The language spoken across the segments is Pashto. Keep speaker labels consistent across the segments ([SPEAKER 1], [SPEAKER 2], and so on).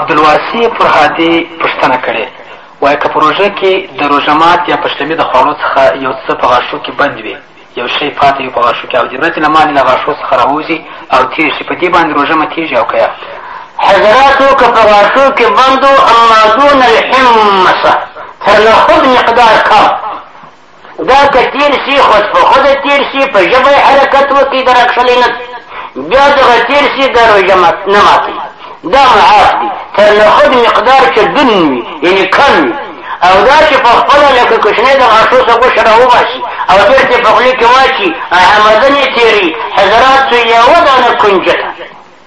[SPEAKER 1] عبدالواسع پر هادي پوښتنه کړې وای که په روژه کې د روژه مات یا پشلمي د خواړو څخه یو څه په غاښو کې بند وي یو شی پاتې وي په غاښو کې او د ورځې له مالې له غاښو څخه راووځي او تیر شي په دې باندې روژه متیږي او که یا
[SPEAKER 2] حضراتو که په غاښو کې بند و اما دون الحمصه تر نخود مقدار کم دا که تیر شي خود په خود تیر شي په ژبه یې حرکت وکړي د راکښلی نه بیا دغه تیر شي دا روژه نه ماتوي دا معاف دي تر نخود مقدار چې دن وي یعنې کم وي او دا چې په خپله لکه کوچنی د غاښو څخه غوښه راوباسي او بېرته په خولې کې واچي همدن یې تېري حضرات یوه دانه کنجته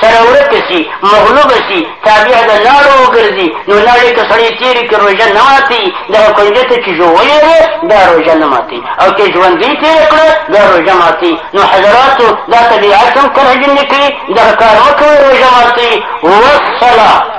[SPEAKER 2] سره ورک سي، مغلوب سي، تابع د لاړو وګرځي، نو لاړې که سړی تېرې کړي روژه نه ماتوي، دغه کونجه ته چې ژوولې دی بیا روژه نه ماتوي او که یې ژوندۍ تېره کړه بیا روژه ماتوي، نو حضراتو دا طبیعت هم ترجمې کوي، دغه کار مه کوئ روژه ماتوي، والصلاة.